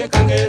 que canguero.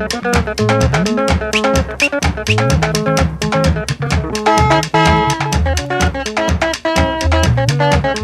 Thank you.